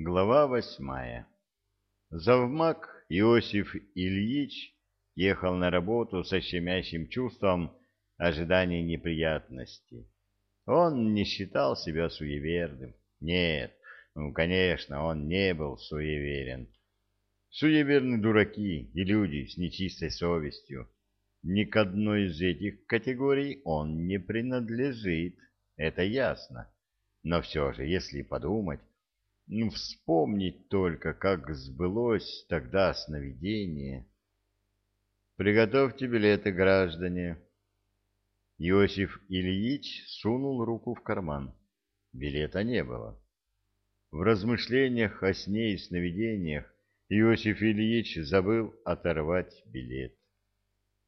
Глава восьмая. Завмак Иосиф Ильич ехал на работу со щемящим чувством ожидания неприятностей. Он не считал себя суеверным. Нет, ну, конечно, он не был суеверен. Суеверны дураки и люди с нечистой совестью. Ни к одной из этих категорий он не принадлежит, это ясно. Но все же, если подумать, ну, вспомнить только, как сбылось тогда сновидение. Приготовьте билеты, граждане. Иосиф Ильич сунул руку в карман. Билета не было. В размышлениях о сне и сновидениях Иосиф Ильич забыл оторвать билет.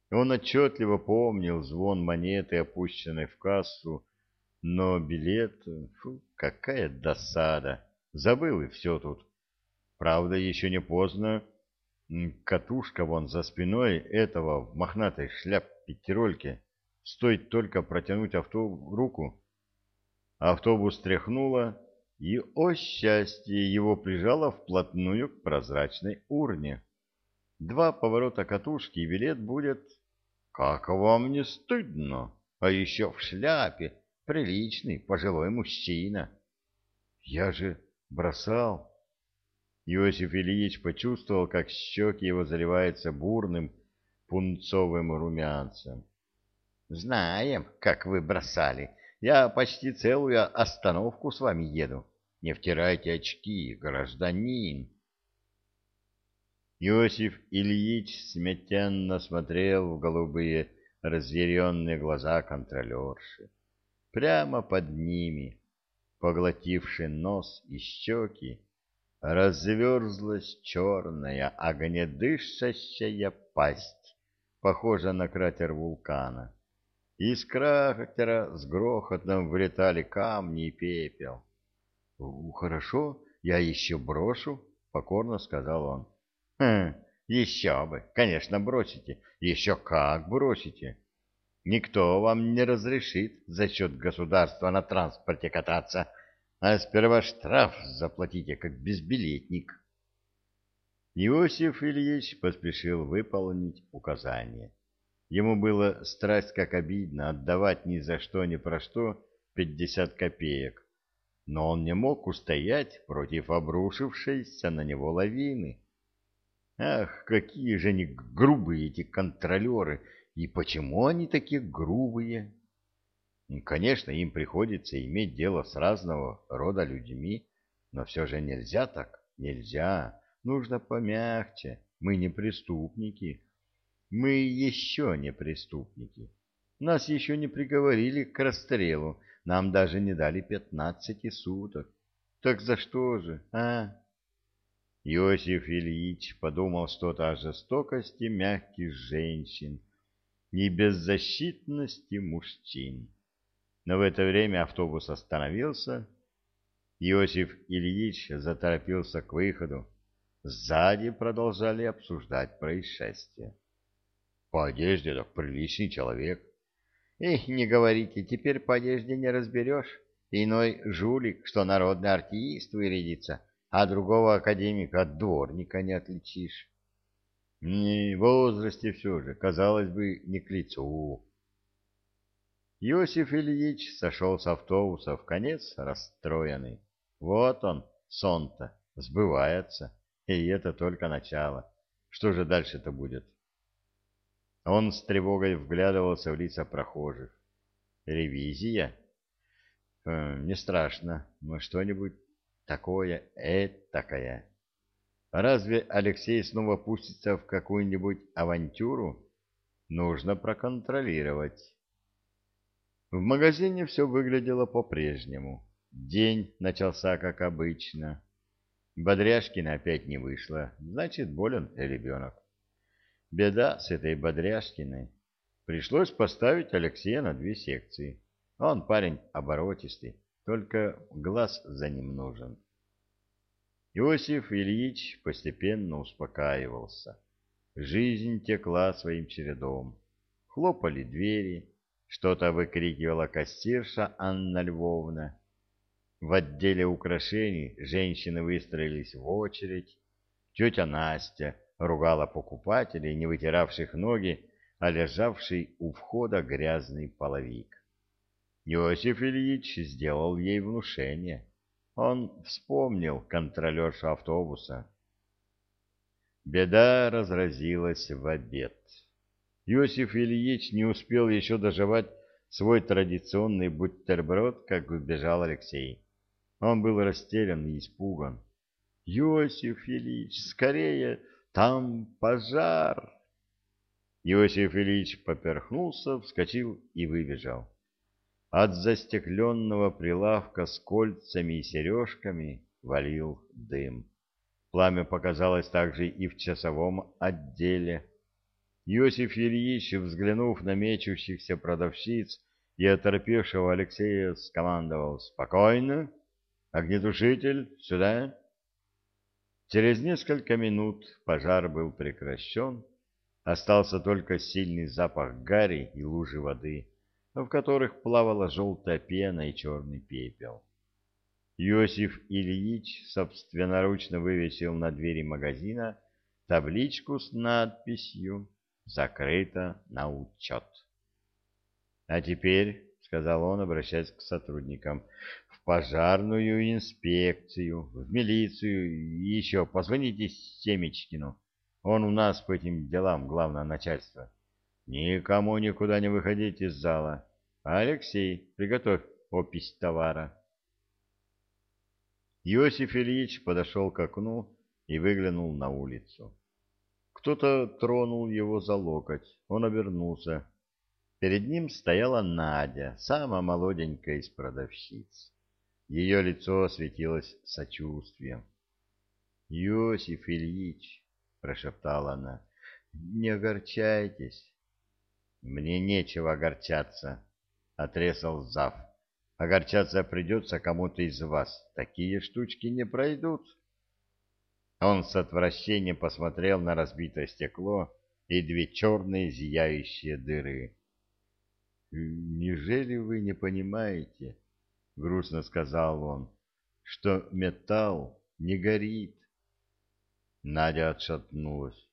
Он отчетливо помнил звон монеты, опущенной в кассу, но билет... Фу, какая досада! Забыл и все тут. Правда, еще не поздно. Катушка вон за спиной этого в мохнатой шляпе тирольке. Стоит только протянуть авто руку. Автобус тряхнуло, и, о счастье, его прижало вплотную к прозрачной урне. Два поворота катушки, и билет будет... Как вам не стыдно? А еще в шляпе. Приличный, пожилой мужчина. Я же Бросал. Иосиф Ильич почувствовал, как щеки его заливаются бурным пунцовым румянцем. «Знаем, как вы бросали. Я почти целую остановку с вами еду. Не втирайте очки, гражданин». Иосиф Ильич смятенно смотрел в голубые разъяренные глаза контролерши. Прямо под ними поглотивший нос и щеки, разверзлась черная огнедышащая пасть, похожая на кратер вулкана. Из кратера с грохотом вылетали камни и пепел. — Хорошо, я еще брошу, — покорно сказал он. «Хм, — Еще бы, конечно, бросите. Еще как бросите. Никто вам не разрешит за счет государства на транспорте кататься, а сперва штраф заплатите, как безбилетник. Иосиф Ильич поспешил выполнить указание. Ему было страсть как обидно отдавать ни за что ни про что пятьдесят копеек, но он не мог устоять против обрушившейся на него лавины. Ах, какие же они грубые, эти контролеры! И почему они такие грубые? Конечно, им приходится иметь дело с разного рода людьми, но все же нельзя так, нельзя. Нужно помягче. Мы не преступники. Мы еще не преступники. Нас еще не приговорили к расстрелу. Нам даже не дали пятнадцати суток. Так за что же, а? Иосиф Ильич подумал что-то о жестокости мягких женщин, и беззащитности мужчин. Но в это время автобус остановился. Иосиф Ильич заторопился к выходу. Сзади продолжали обсуждать происшествие. По одежде так приличный человек. Эх, не говорите, теперь по одежде не разберешь. Иной жулик, что народный артист вырядится, а другого академика от дворника не отличишь. Не в возрасте все же, казалось бы, не к лицу. Иосиф Ильич сошел с автобуса в конец расстроенный. Вот он, сон-то, сбывается, и это только начало. Что же дальше-то будет? Он с тревогой вглядывался в лица прохожих. Ревизия? Э, не страшно, но что-нибудь такое, этакое. Разве Алексей снова пустится в какую-нибудь авантюру? Нужно проконтролировать. В магазине все выглядело по-прежнему. День начался как обычно. Бодряшкина опять не вышла, значит, болен ребенок. Беда с этой Бодряшкиной. Пришлось поставить Алексея на две секции. Он парень оборотистый, только глаз за ним нужен. Иосиф Ильич постепенно успокаивался. Жизнь текла своим чередом. Хлопали двери, что-то выкрикивала кассирша Анна Львовна. В отделе украшений женщины выстроились в очередь. Тетя Настя ругала покупателей, не вытиравших ноги, а лежавший у входа грязный половик. Иосиф Ильич сделал ей внушение. Он вспомнил контролершу автобуса. Беда разразилась в обед. Иосиф Ильич не успел еще доживать свой традиционный бутерброд, как убежал Алексей. Он был растерян и испуган. «Иосиф Ильич, скорее, там пожар!» Иосиф Ильич поперхнулся, вскочил и выбежал. От застекленного прилавка с кольцами и сережками валил дым. Пламя показалось также и в часовом отделе. Иосиф Ильич, взглянув на мечущихся продавщиц и оторпевшего Алексея, скомандовал «Спокойно! Огнетушитель, сюда!» Через несколько минут пожар был прекращен, Остался только сильный запах гари и лужи воды, в которых плавала желтая пена и черный пепел. Иосиф Ильич собственноручно вывесил на двери магазина табличку с надписью «Закрыто на учет». «А теперь», — сказал он, обращаясь к сотрудникам, — «в пожарную инспекцию, в милицию и еще позвоните Семечкину». Он у нас по этим делам главное начальство. Никому никуда не выходить из зала. Алексей, приготовь опись товара. Иосиф Ильич подошел к окну и выглянул на улицу. Кто-то тронул его за локоть. Он обернулся. Перед ним стояла Надя, самая молоденькая из продавщиц. Ее лицо осветилось сочувствием. — Иосиф Ильич, — прошептала она. — Не огорчайтесь. — Мне нечего огорчаться, — отрезал Зав. — Огорчаться придется кому-то из вас. Такие штучки не пройдут. Он с отвращением посмотрел на разбитое стекло и две черные зияющие дыры. — Неужели вы не понимаете, — грустно сказал он, — что металл не горит? Надя отшатнулась.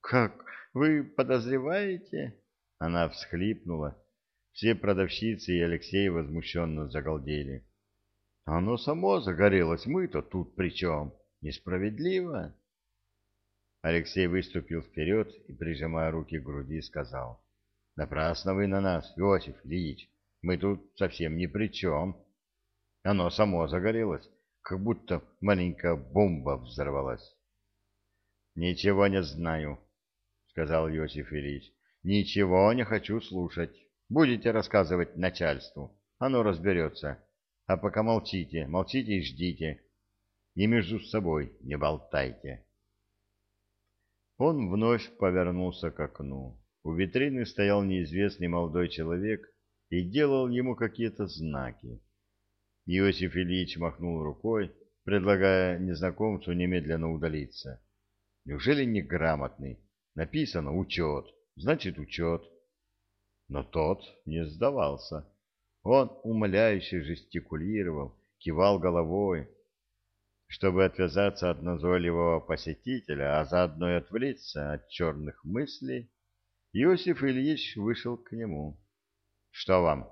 «Как? Вы подозреваете?» Она всхлипнула. Все продавщицы и Алексей возмущенно загалдели. «Оно само загорелось, мы-то тут при чем? Несправедливо!» Алексей выступил вперед и, прижимая руки к груди, сказал. «Напрасно вы на нас, Иосиф Ильич, мы тут совсем ни при чем. Оно само загорелось, как будто маленькая бомба взорвалась». Ничего не знаю, сказал Иосиф Ильич. Ничего не хочу слушать. Будете рассказывать начальству, оно разберется. А пока молчите, молчите и ждите. И между собой не болтайте. Он вновь повернулся к окну. У витрины стоял неизвестный молодой человек и делал ему какие-то знаки. Иосиф Ильич махнул рукой, предлагая незнакомцу немедленно удалиться. Неужели неграмотный? Написано «учет», значит «учет». Но тот не сдавался. Он умоляюще жестикулировал, кивал головой. Чтобы отвязаться от назойливого посетителя, а заодно и отвлечься от черных мыслей, Иосиф Ильич вышел к нему. — Что вам?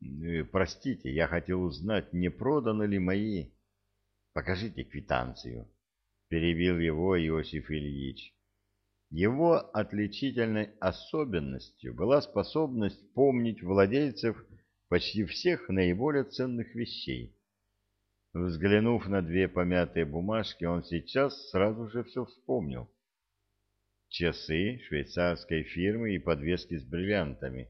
«Э, — Простите, я хотел узнать, не проданы ли мои. — Покажите квитанцию перебил его Иосиф Ильич. Его отличительной особенностью была способность помнить владельцев почти всех наиболее ценных вещей. Взглянув на две помятые бумажки, он сейчас сразу же все вспомнил. Часы швейцарской фирмы и подвески с бриллиантами.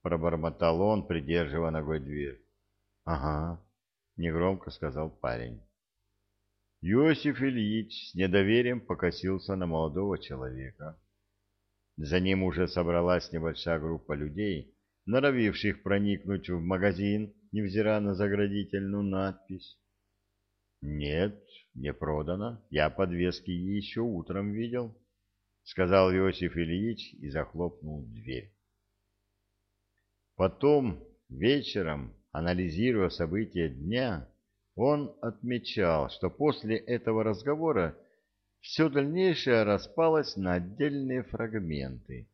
Пробормотал он, придерживая ногой дверь. — Ага, — негромко сказал парень. Иосиф Ильич с недоверием покосился на молодого человека. За ним уже собралась небольшая группа людей, норовивших проникнуть в магазин, невзирая на заградительную надпись. «Нет, не продано. Я подвески еще утром видел», — сказал Иосиф Ильич и захлопнул дверь. Потом, вечером, анализируя события дня, он отмечал, что после этого разговора все дальнейшее распалось на отдельные фрагменты,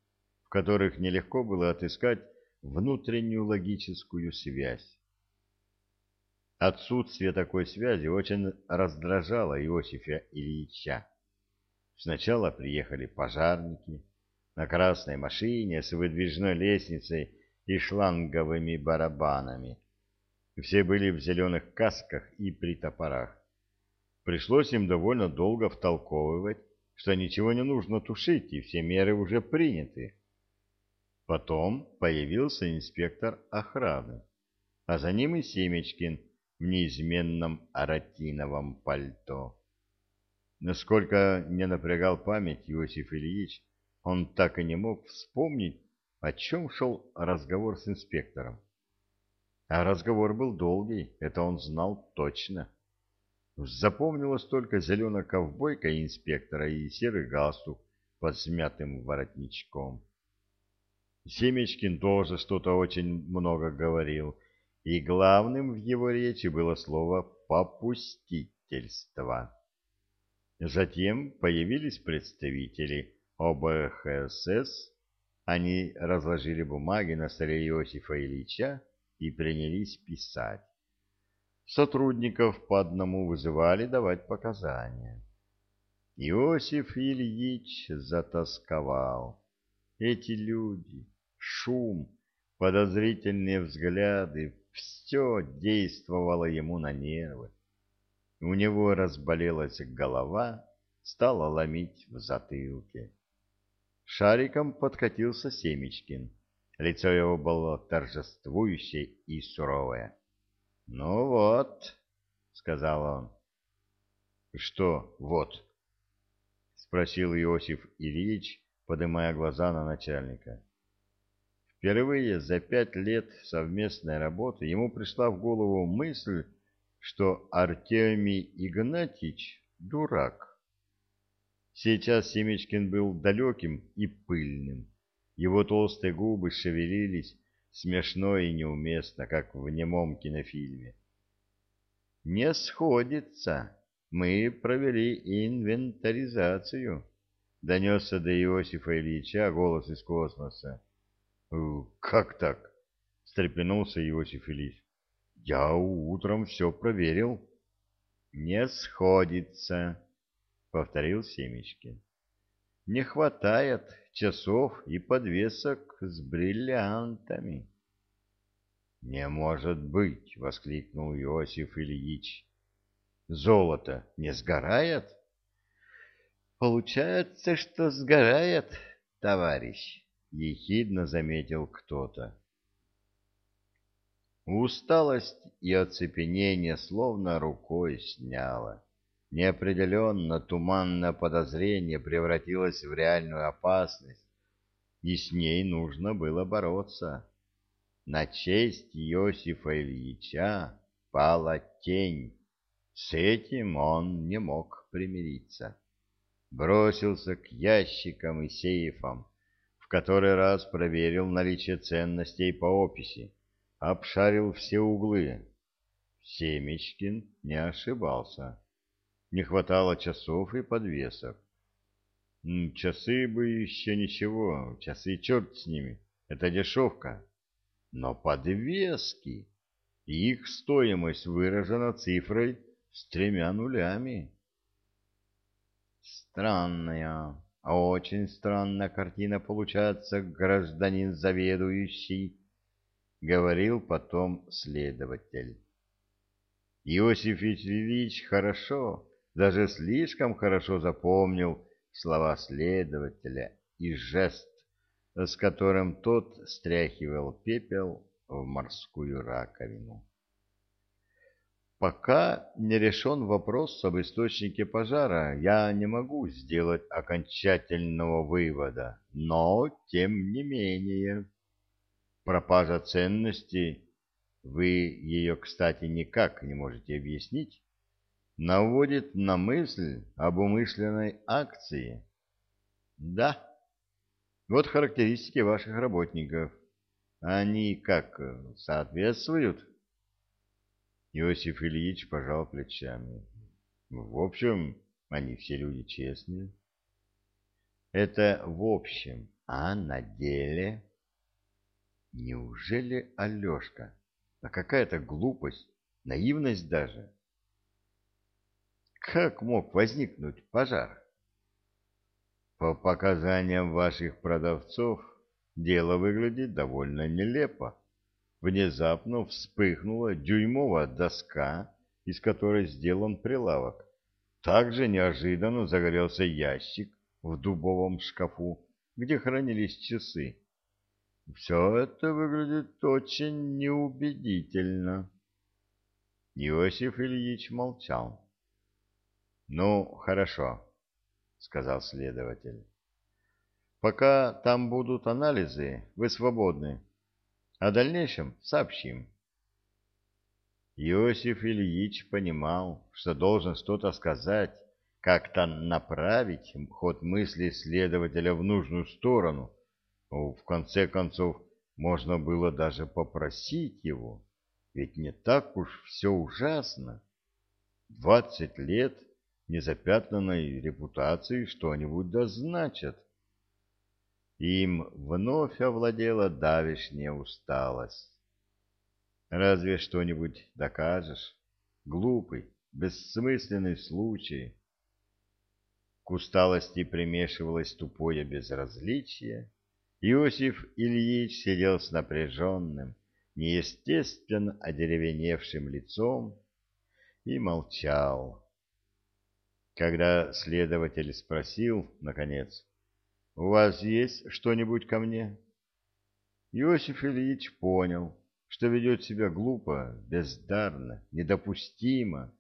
в которых нелегко было отыскать внутреннюю логическую связь. Отсутствие такой связи очень раздражало Иосифа Ильича. Сначала приехали пожарники на красной машине с выдвижной лестницей и шланговыми барабанами. Все были в зеленых касках и при топорах. Пришлось им довольно долго втолковывать, что ничего не нужно тушить, и все меры уже приняты. Потом появился инспектор охраны, а за ним и Семечкин в неизменном аратиновом пальто. Насколько не напрягал память Иосиф Ильич, он так и не мог вспомнить, о чем шел разговор с инспектором. А разговор был долгий, это он знал точно. Запомнилась только зеленая ковбойка инспектора и серый галстук под смятым воротничком. Семечкин тоже что-то очень много говорил, и главным в его речи было слово «попустительство». Затем появились представители ОБХСС, они разложили бумаги на столе Иосифа Ильича и принялись писать. Сотрудников по одному вызывали давать показания. Иосиф Ильич затасковал. Эти люди, шум, подозрительные взгляды, все действовало ему на нервы. У него разболелась голова, стала ломить в затылке. Шариком подкатился Семечкин. Лицо его было торжествующее и суровое. «Ну вот», — сказал он. «Что вот?» — спросил Иосиф Ильич, поднимая глаза на начальника. Впервые за пять лет совместной работы ему пришла в голову мысль, что Артемий Игнатьич — дурак. Сейчас Семечкин был далеким и пыльным. Его толстые губы шевелились, смешно и неуместно, как в немом кинофильме. «Не сходится. Мы провели инвентаризацию», — донесся до Иосифа Ильича голос из космоса. «Как так?» — встрепенулся Иосиф Ильич. «Я утром все проверил». «Не сходится», — повторил Семечкин. «Не хватает часов и подвесок с бриллиантами». «Не может быть!» — воскликнул Иосиф Ильич. «Золото не сгорает?» «Получается, что сгорает, товарищ», — ехидно заметил кто-то. Усталость и оцепенение словно рукой сняло. Неопределенно туманное подозрение превратилось в реальную опасность, и с ней нужно было бороться. На честь Иосифа Ильича пала тень. С этим он не мог примириться. Бросился к ящикам и сейфам, в который раз проверил наличие ценностей по описи, обшарил все углы. Семечкин не ошибался. Не хватало часов и подвесок. Часы бы еще ничего, часы черт с ними, это дешевка. Но подвески, их стоимость выражена цифрой с тремя нулями. Странная, очень странная картина получается, гражданин заведующий, говорил потом следователь. Иосиф Ильич хорошо, даже слишком хорошо запомнил слова следователя и жест, с которым тот стряхивал пепел в морскую раковину. Пока не решен вопрос об источнике пожара, я не могу сделать окончательного вывода, но тем не менее. Пропажа ценностей, вы ее, кстати, никак не можете объяснить, наводит на мысль об умышленной акции. Да, вот характеристики ваших работников. Они как, соответствуют? Иосиф Ильич пожал плечами. В общем, они все люди честные. Это в общем, а на деле... Неужели Алешка? А какая-то глупость, наивность даже. Как мог возникнуть пожар? По показаниям ваших продавцов, дело выглядит довольно нелепо. Внезапно вспыхнула дюймовая доска, из которой сделан прилавок. Также неожиданно загорелся ящик в дубовом шкафу, где хранились часы. Все это выглядит очень неубедительно. Иосиф Ильич молчал. — Ну, хорошо, — сказал следователь. «Пока там будут анализы, вы свободны. О дальнейшем сообщим». Иосиф Ильич понимал, что должен что-то сказать, как-то направить ход мысли следователя в нужную сторону. Ну, в конце концов, можно было даже попросить его, ведь не так уж все ужасно. Двадцать лет — незапятнанной репутации что-нибудь да значат. Им вновь овладела давешняя усталость. Разве что-нибудь докажешь? Глупый, бессмысленный случай. К усталости примешивалось тупое безразличие. Иосиф Ильич сидел с напряженным, неестественно одеревеневшим лицом и молчал. Когда следователь спросил, наконец, «У вас есть что-нибудь ко мне?» Иосиф Ильич понял, что ведет себя глупо, бездарно, недопустимо.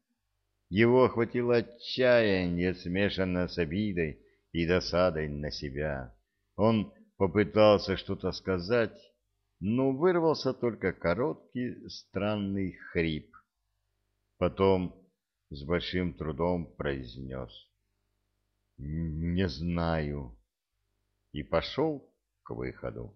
Его охватило отчаяние, смешанное с обидой и досадой на себя. Он попытался что-то сказать, но вырвался только короткий странный хрип. Потом с большим трудом произнес. «Не знаю». И пошел к выходу.